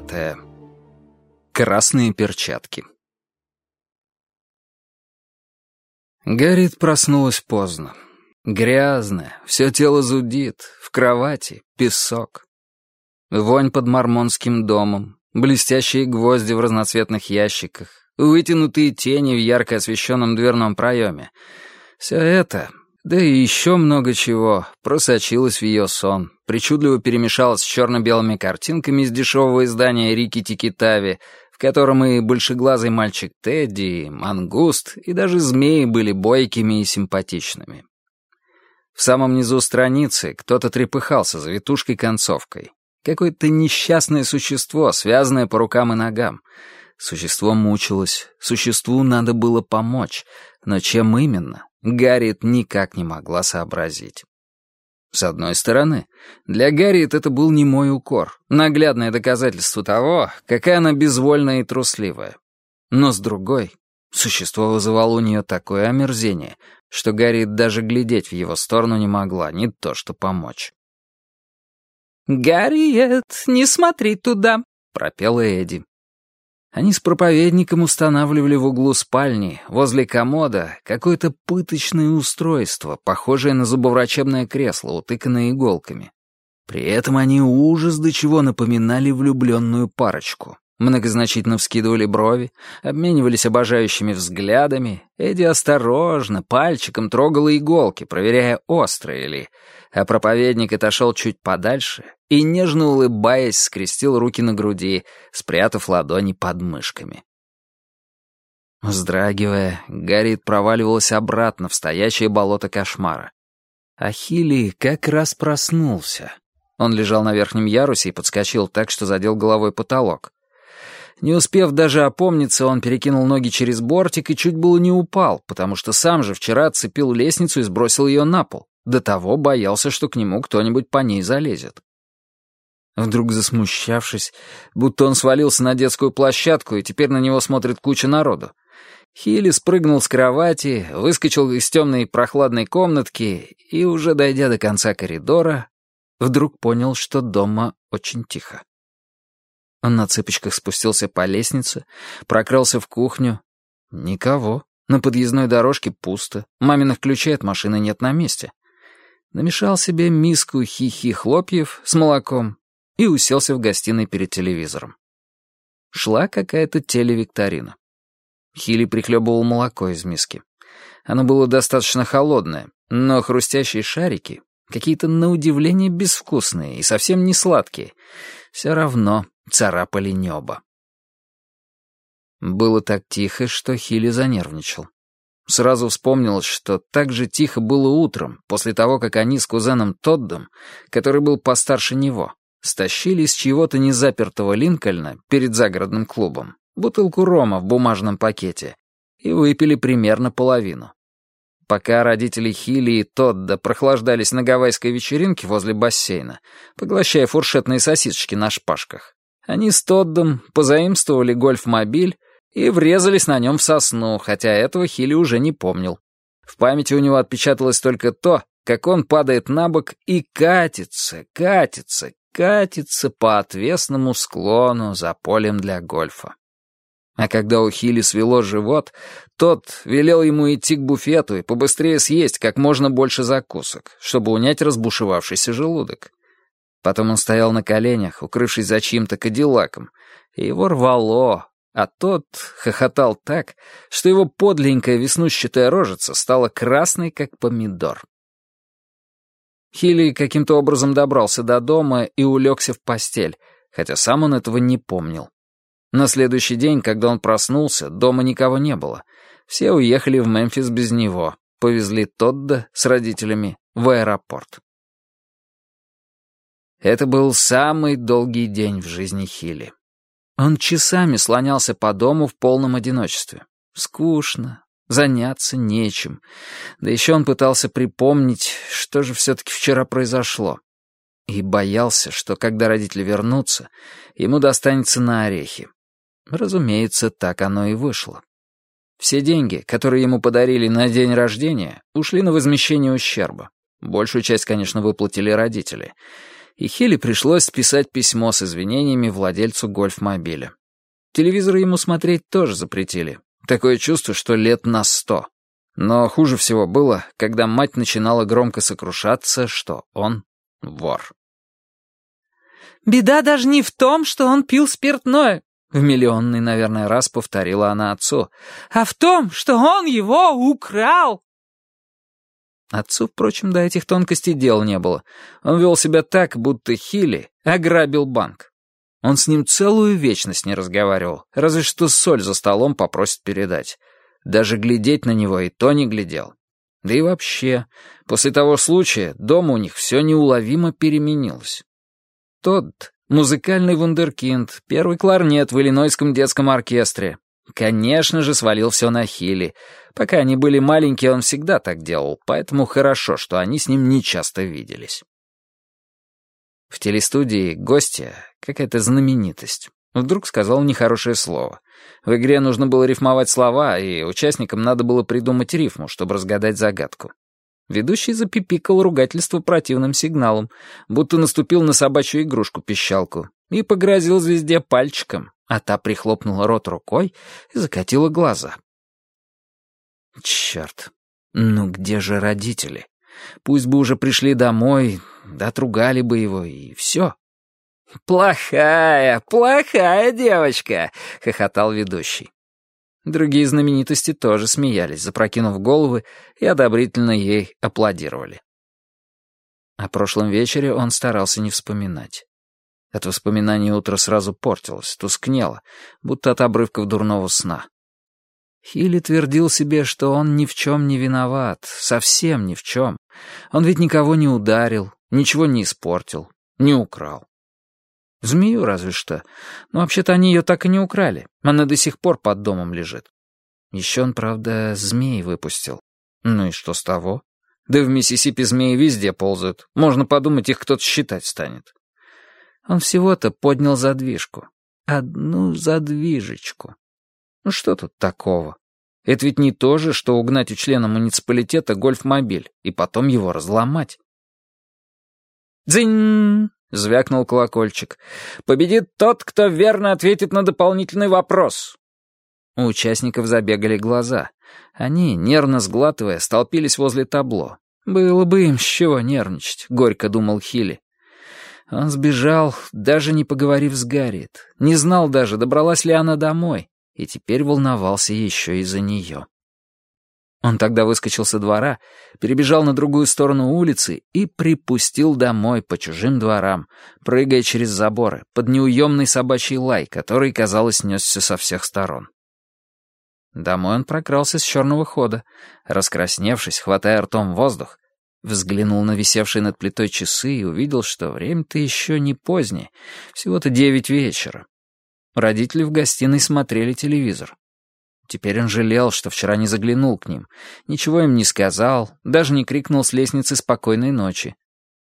пятая. Красные перчатки. Гарриет проснулась поздно. Грязная, все тело зудит, в кровати песок. Вонь под мормонским домом, блестящие гвозди в разноцветных ящиках, вытянутые тени в ярко освещенном дверном проеме. Все это да и еще много чего просочилось в ее сон, причудливо перемешалось с черно-белыми картинками из дешевого издания Рики Тикитави, в котором и большеглазый мальчик Тедди, и мангуст, и даже змеи были бойкими и симпатичными. В самом низу страницы кто-то трепыхался за ветушкой-концовкой. Какое-то несчастное существо, связанное по рукам и ногам. Существо мучилось, существу надо было помочь, но чем именно? Гарриет никак не могла сообразить. С одной стороны, для Гарриет это был не мой укор, наглядное доказательство того, какая она безвольная и трусливая. Но с другой, существо вызывало у нее такое омерзение, что Гарриет даже глядеть в его сторону не могла, не то что помочь. «Гарриет, не смотри туда», — пропела Эдди. Они с проповедником устанавливали в углу спальни, возле комода, какое-то пыточное устройство, похожее на зубоврачебное кресло, утыканное иголками. При этом они ужас до чего напоминали влюбленную парочку. Многозначительно вскидывали брови, обменивались обожающими взглядами. Эдди осторожно, пальчиком трогала иголки, проверяя, острые ли. А проповедник отошел чуть подальше и, нежно улыбаясь, скрестил руки на груди, спрятав ладони под мышками. Вздрагивая, Гарриет проваливалась обратно в стоячее болото кошмара. Ахилли как раз проснулся. Он лежал на верхнем ярусе и подскочил так, что задел головой потолок. Не успев даже опомниться, он перекинул ноги через бортик и чуть было не упал, потому что сам же вчера отцепил лестницу и сбросил ее на пол. До того боялся, что к нему кто-нибудь по ней залезет. Вдруг засмущавшись, будто он свалился на детскую площадку, и теперь на него смотрит куча народу. Хилли спрыгнул с кровати, выскочил из темной прохладной комнатки и, уже дойдя до конца коридора, вдруг понял, что дома очень тихо. Он на цыпочках спустился по лестнице, прокрался в кухню. Никого. На подъездной дорожке пусто. Маминых ключей от машины нет на месте. Намешал себе миску хихи хлопьев с молоком и уселся в гостиной перед телевизором. Шла какая-то телевикторина. Хили прихлебывал молоко из миски. Оно было достаточно холодное, но хрустящие шарики, какие-то на удивление безвкусные и совсем не сладкие, все равно царапали небо. Было так тихо, что Хилли занервничал. Сразу вспомнилось, что так же тихо было утром, после того, как они с кузеном Тоддом, который был постарше него, стащили из чьего-то незапертого Линкольна перед загородным клубом бутылку рома в бумажном пакете и выпили примерно половину. Пока родители Хилли и Тодда прохлаждались на гавайской вечеринке возле бассейна, поглощая фуршетные сосисочки на шпажках, они с Тоддом позаимствовали гольф-мобиль и врезались на нем в сосну, хотя этого Хилли уже не помнил. В памяти у него отпечаталось только то, как он падает на бок и катится, катится, катится по отвесному склону за полем для гольфа. А когда у Хилли свело живот, тот велел ему идти к буфету и побыстрее съесть как можно больше закусок, чтобы унять разбушевавшийся желудок. Потом он стоял на коленях, укрывшись за чьим-то кадиллаком, и его рвало, а тот хохотал так, что его подленькая веснущатая рожица стала красной, как помидор. Хилли каким-то образом добрался до дома и улегся в постель, хотя сам он этого не помнил. На следующий день, когда он проснулся, дома никого не было. Все уехали в Мемфис без него, повезли Тодда с родителями в аэропорт. Это был самый долгий день в жизни Хилли. Он часами слонялся по дому в полном одиночестве. Скучно, заняться нечем. Да еще он пытался припомнить, что же все-таки вчера произошло. И боялся, что когда родители вернутся, ему достанется на орехи. Разумеется, так оно и вышло. Все деньги, которые ему подарили на день рождения, ушли на возмещение ущерба. Большую часть, конечно, выплатили родители — И Хилли пришлось списать письмо с извинениями владельцу гольф-мобиля. Телевизор ему смотреть тоже запретили. Такое чувство, что лет на сто. Но хуже всего было, когда мать начинала громко сокрушаться, что он вор. «Беда даже не в том, что он пил спиртное», — в миллионный, наверное, раз повторила она отцу, «а в том, что он его украл». Отцу, впрочем, до этих тонкостей дел не было. Он вел себя так, будто Хилли ограбил банк. Он с ним целую вечность не разговаривал, разве что соль за столом попросит передать. Даже глядеть на него и то не глядел. Да и вообще, после того случая дома у них все неуловимо переменилось. Тот музыкальный вундеркинд, первый кларнет в Иллинойском детском оркестре. Конечно же, свалил все на Хилли. Пока они были маленькие, он всегда так делал, поэтому хорошо, что они с ним нечасто виделись. В телестудии гостья, какая-то знаменитость, вдруг сказал нехорошее слово. В игре нужно было рифмовать слова, и участникам надо было придумать рифму, чтобы разгадать загадку. Ведущий запипикал ругательство противным сигналом, будто наступил на собачью игрушку-пищалку, и погрозил звезде пальчиком, а та прихлопнула рот рукой и закатила глаза. Черт, ну где же родители? Пусть бы уже пришли домой, да отругали бы его, и все. «Плохая, плохая девочка!» — хохотал ведущий. Другие знаменитости тоже смеялись, запрокинув головы, и одобрительно ей аплодировали. О прошлом вечере он старался не вспоминать. От воспоминаний утро сразу портилось, тускнело, будто от обрывков дурного сна. Хилли твердил себе, что он ни в чем не виноват, совсем ни в чем. Он ведь никого не ударил, ничего не испортил, не украл. Змею разве что. Но вообще-то они ее так и не украли. Она до сих пор под домом лежит. Еще он, правда, змей выпустил. Ну и что с того? Да в Миссисипи змеи везде ползают. Можно подумать, их кто-то считать станет. Он всего-то поднял задвижку. Одну задвижечку. Ну что тут такого? Это ведь не то же, что угнать у члена муниципалитета гольф-мобиль и потом его разломать. «Дзинь!» — звякнул колокольчик. «Победит тот, кто верно ответит на дополнительный вопрос». У участников забегали глаза. Они, нервно сглатывая, столпились возле табло. «Было бы им с чего нервничать», — горько думал Хилли. Он сбежал, даже не поговорив с Гарриет. Не знал даже, добралась ли она домой, и теперь волновался еще и за нее. Он тогда выскочил со двора, перебежал на другую сторону улицы и припустил домой по чужим дворам, прыгая через заборы, под неуемный собачий лай, который, казалось, несся со всех сторон. Домой он прокрался с черного хода, раскрасневшись, хватая ртом воздух, взглянул на висевшие над плитой часы и увидел, что время-то еще не позднее, всего-то девять вечера. Родители в гостиной смотрели телевизор. Теперь он жалел, что вчера не заглянул к ним, ничего им не сказал, даже не крикнул с лестницы «Спокойной ночи».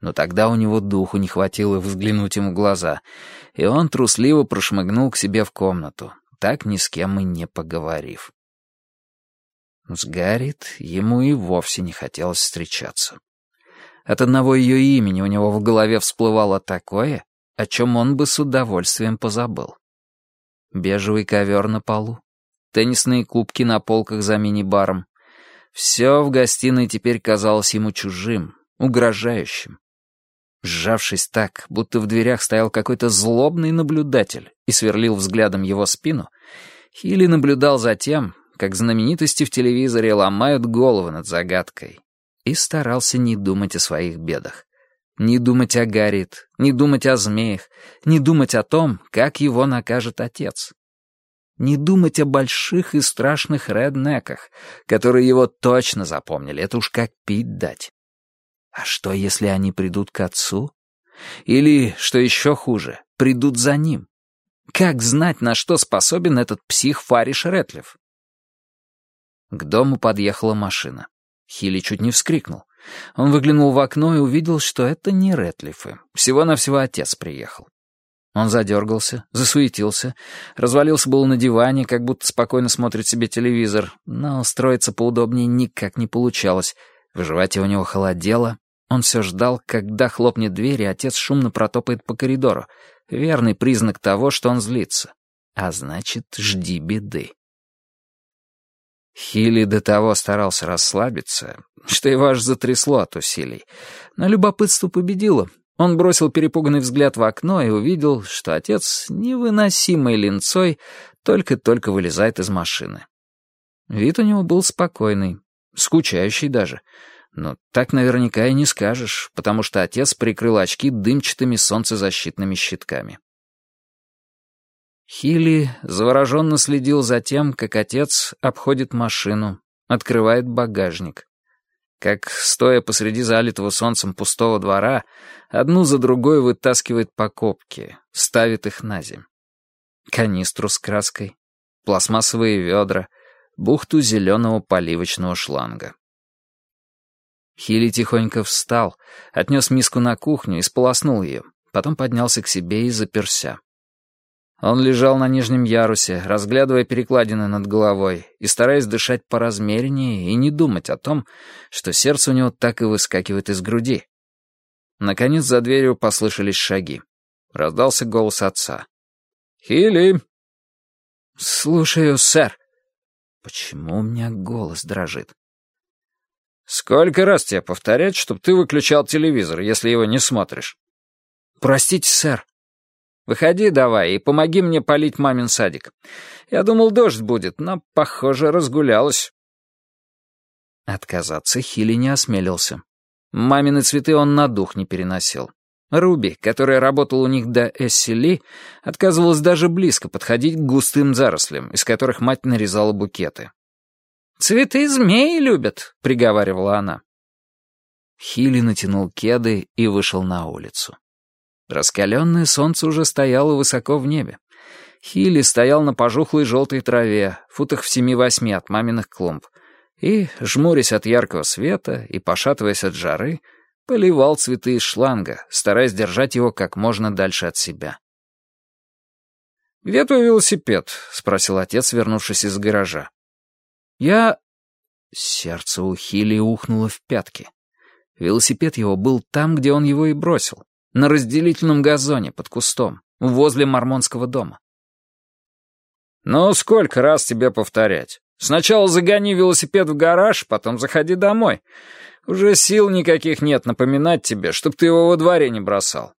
Но тогда у него духу не хватило взглянуть ему в глаза, и он трусливо прошмыгнул к себе в комнату, так ни с кем и не поговорив. С Гаррит ему и вовсе не хотелось встречаться. От одного ее имени у него в голове всплывало такое, о чем он бы с удовольствием позабыл. Бежевый ковер на полу, теннисные кубки на полках за мини-баром. Все в гостиной теперь казалось ему чужим, угрожающим. Сжавшись так, будто в дверях стоял какой-то злобный наблюдатель и сверлил взглядом его спину, Хилли наблюдал за тем, как знаменитости в телевизоре ломают головы над загадкой, и старался не думать о своих бедах. Не думать о Гаррит, не думать о змеях, не думать о том, как его накажет отец не думать о больших и страшных реднеках, которые его точно запомнили, это уж как пить дать. А что, если они придут к отцу? Или, что еще хуже, придут за ним? Как знать, на что способен этот псих Фариш Ретлев? К дому подъехала машина. Хилли чуть не вскрикнул. Он выглянул в окно и увидел, что это не Ретлифы. Всего-навсего отец приехал. Он задергался, засуетился, развалился был на диване, как будто спокойно смотрит себе телевизор, но устроиться поудобнее никак не получалось. В животе у него холодело, Он все ждал, когда хлопнет дверь, и отец шумно протопает по коридору. Верный признак того, что он злится. А значит, жди беды. Хилли до того старался расслабиться, что его аж затрясло от усилий. Но любопытство победило. Он бросил перепуганный взгляд в окно и увидел, что отец, невыносимой линцой, только-только вылезает из машины. Вид у него был спокойный, скучающий даже. Но так наверняка и не скажешь, потому что отец прикрыл очки дымчатыми солнцезащитными щитками. Хилли завороженно следил за тем, как отец обходит машину, открывает багажник. Как, стоя посреди залитого солнцем пустого двора, одну за другой вытаскивает покупки, ставит их на земь. Канистру с краской, пластмассовые ведра, бухту зеленого поливочного шланга. Хилли тихонько встал, отнес миску на кухню и сполоснул ее, потом поднялся к себе и заперся. Он лежал на нижнем ярусе, разглядывая перекладины над головой и стараясь дышать поразмереннее и не думать о том, что сердце у него так и выскакивает из груди. Наконец за дверью послышались шаги. Раздался голос отца. «Хилли!» «Слушаю, сэр». «Почему у меня голос дрожит?» «Сколько раз тебе повторять, чтобы ты выключал телевизор, если его не смотришь?» «Простите, сэр». Выходи давай и помоги мне полить мамин садик. Я думал, дождь будет, но, похоже, разгулялась». Отказаться Хилли не осмелился. Мамины цветы он на дух не переносил. Руби, которая работала у них до Эссели, отказывалась даже близко подходить к густым зарослям, из которых мать нарезала букеты. «Цветы змеи любят», — приговаривала она. Хилли натянул кеды и вышел на улицу. Раскаленное солнце уже стояло высоко в небе. Хилли стоял на пожухлой желтой траве, футах в семи-восьми от маминых клумб, и, жмурясь от яркого света и пошатываясь от жары, поливал цветы из шланга, стараясь держать его как можно дальше от себя. «Где твой велосипед?» — спросил отец, вернувшись из гаража. «Я...» Сердце у Хилли ухнуло в пятки. Велосипед его был там, где он его и бросил на разделительном газоне под кустом, возле мормонского дома. «Ну, сколько раз тебе повторять? Сначала загони велосипед в гараж, потом заходи домой. Уже сил никаких нет напоминать тебе, чтоб ты его во дворе не бросал.